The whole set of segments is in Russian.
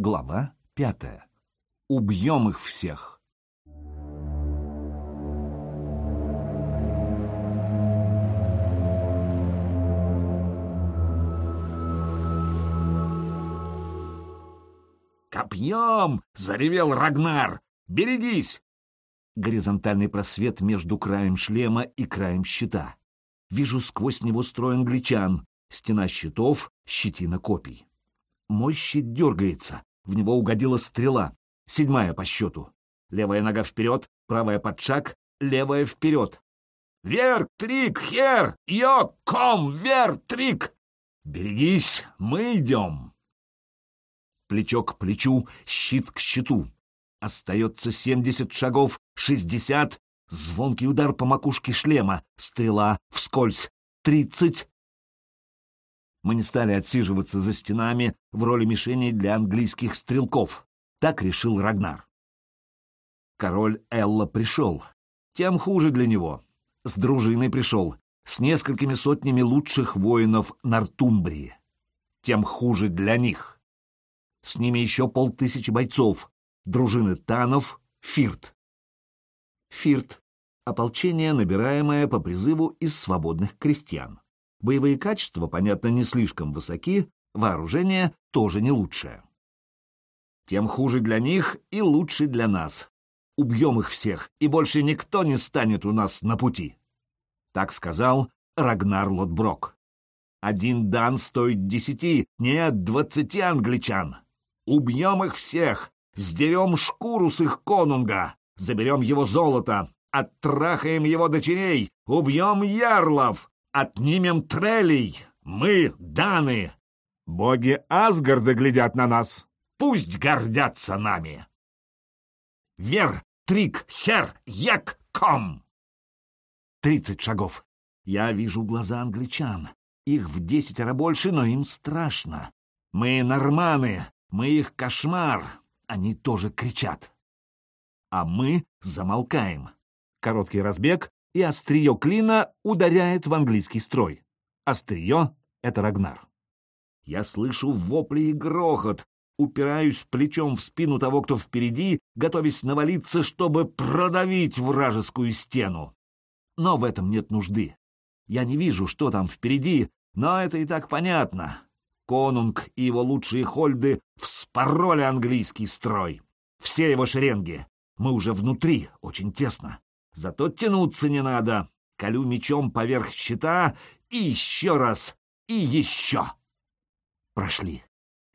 Глава пятая. Убьем их всех. «Копьем!» — заревел Рагнар. «Берегись!» Горизонтальный просвет между краем шлема и краем щита. Вижу сквозь него строй англичан, стена щитов, щетина копий. Мой щит дергается, в него угодила стрела, седьмая по счету. Левая нога вперед, правая под шаг, левая вперед. «Вер, трик, хер, йо, ком, вер, трик!» «Берегись, мы идем!» Плечо к плечу, щит к щиту. Остается семьдесят шагов, шестьдесят. Звонкий удар по макушке шлема, стрела вскользь. Тридцать. Мы не стали отсиживаться за стенами в роли мишени для английских стрелков. Так решил Рагнар. Король Элла пришел. Тем хуже для него. С дружиной пришел, с несколькими сотнями лучших воинов Нортумбрии. Тем хуже для них. С ними еще полтысячи бойцов, дружины Танов, Фирт. Фирт — ополчение, набираемое по призыву из свободных крестьян. Боевые качества, понятно, не слишком высоки, вооружение тоже не лучшее. Тем хуже для них и лучше для нас. Убьем их всех, и больше никто не станет у нас на пути. Так сказал Рагнар Лотброк. Один дан стоит десяти, нет, двадцати англичан. Убьем их всех, сдерем шкуру с их конунга, заберем его золото, оттрахаем его дочерей, убьем ярлов, отнимем трелей. Мы, даны. Боги Асгарда глядят на нас. Пусть гордятся нами. Вер, трик, хер, як, ком. Тридцать шагов. Я вижу глаза англичан. Их в десятеро больше, но им страшно. Мы норманы, мы их кошмар. Они тоже кричат. А мы замолкаем. Короткий разбег, и острие клина ударяет в английский строй. Острие — это Рагнар. Я слышу вопли и грохот, упираюсь плечом в спину того, кто впереди, готовясь навалиться, чтобы продавить вражескую стену. Но в этом нет нужды. Я не вижу, что там впереди, но это и так понятно. Конунг и его лучшие хольды вспороли английский строй. Все его шеренги. Мы уже внутри, очень тесно. Зато тянуться не надо. Колю мечом поверх щита и еще раз, и еще. Прошли.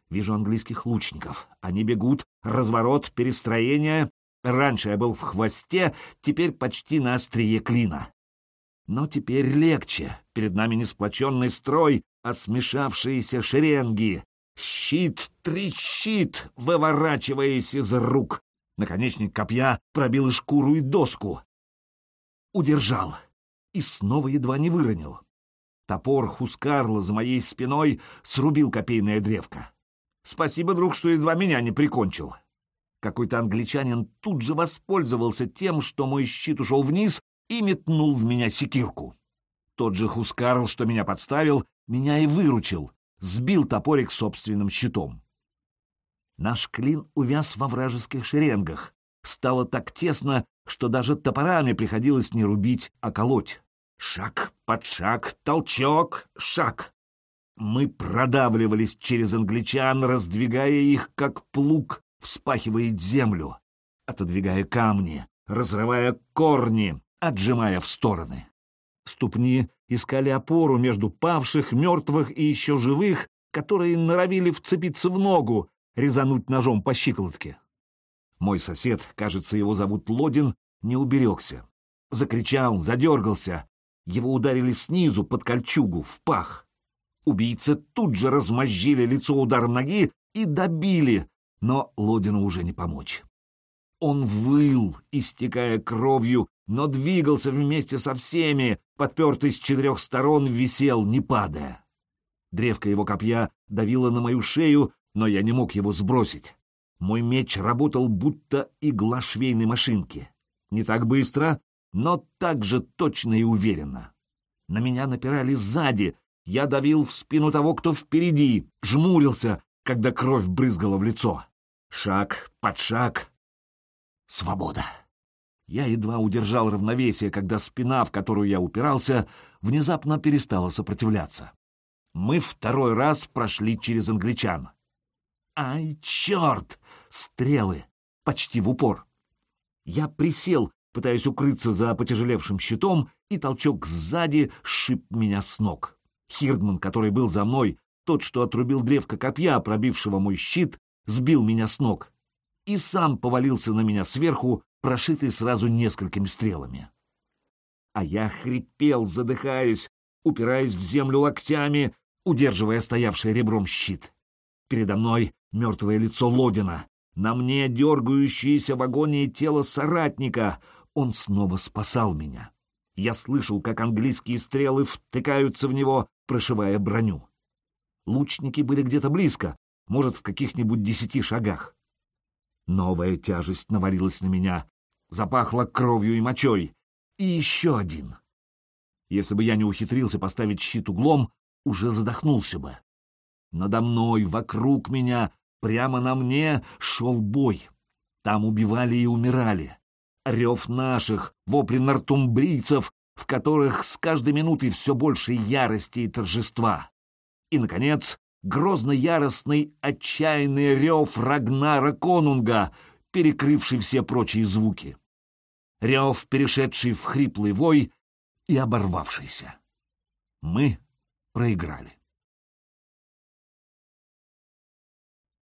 Вижу английских лучников. Они бегут, разворот, перестроение. Раньше я был в хвосте, теперь почти на острие клина. Но теперь легче. Перед нами не сплоченный строй, а смешавшиеся шеренги. Щит трещит, выворачиваясь из рук. Наконечник копья пробил и шкуру, и доску. Удержал. И снова едва не выронил. Топор Хускарла за моей спиной срубил копейное древко. Спасибо, друг, что едва меня не прикончил. Какой-то англичанин тут же воспользовался тем, что мой щит ушел вниз, и метнул в меня секирку. Тот же Хускарл, что меня подставил, меня и выручил, сбил топорик собственным щитом. Наш клин увяз во вражеских шеренгах. Стало так тесно, что даже топорами приходилось не рубить, а колоть. Шаг под шаг, толчок, шаг. Мы продавливались через англичан, раздвигая их, как плуг вспахивает землю, отодвигая камни, разрывая корни, отжимая в стороны. Ступни искали опору между павших, мертвых и еще живых, которые норовили вцепиться в ногу, резануть ножом по щиколотке. Мой сосед, кажется, его зовут Лодин, не уберегся. Закричал, задергался. Его ударили снизу, под кольчугу, в пах. Убийцы тут же размозжили лицо ударом ноги и добили, но Лодину уже не помочь. Он выл, истекая кровью, но двигался вместе со всеми, подпертый с четырех сторон, висел, не падая. Древко его копья давило на мою шею, но я не мог его сбросить. Мой меч работал будто игла швейной машинки. Не так быстро, но так же точно и уверенно. На меня напирали сзади, я давил в спину того, кто впереди, жмурился, когда кровь брызгала в лицо. Шаг под шаг. Свобода. Я едва удержал равновесие, когда спина, в которую я упирался, внезапно перестала сопротивляться. Мы второй раз прошли через англичан. Ай, черт! Стрелы! Почти в упор. Я присел, пытаясь укрыться за потяжелевшим щитом, и толчок сзади сшиб меня с ног. Хирдман, который был за мной, тот, что отрубил древко копья, пробившего мой щит, сбил меня с ног и сам повалился на меня сверху, прошитый сразу несколькими стрелами. А я хрипел, задыхаясь, упираясь в землю локтями, удерживая стоявший ребром щит. Передо мной мертвое лицо Лодина, на мне дергающееся в агонии тело соратника. Он снова спасал меня. Я слышал, как английские стрелы втыкаются в него, прошивая броню. Лучники были где-то близко, может, в каких-нибудь десяти шагах. Новая тяжесть навалилась на меня, запахло кровью и мочой. И еще один. Если бы я не ухитрился поставить щит углом, уже задохнулся бы. Надо мной, вокруг меня, прямо на мне шел бой. Там убивали и умирали. Рев наших, вопли нортумбрийцев, в которых с каждой минутой все больше ярости и торжества. И, наконец, грозно-яростный, отчаянный рев Рагнара Конунга, перекрывший все прочие звуки. Рев, перешедший в хриплый вой и оборвавшийся. Мы проиграли.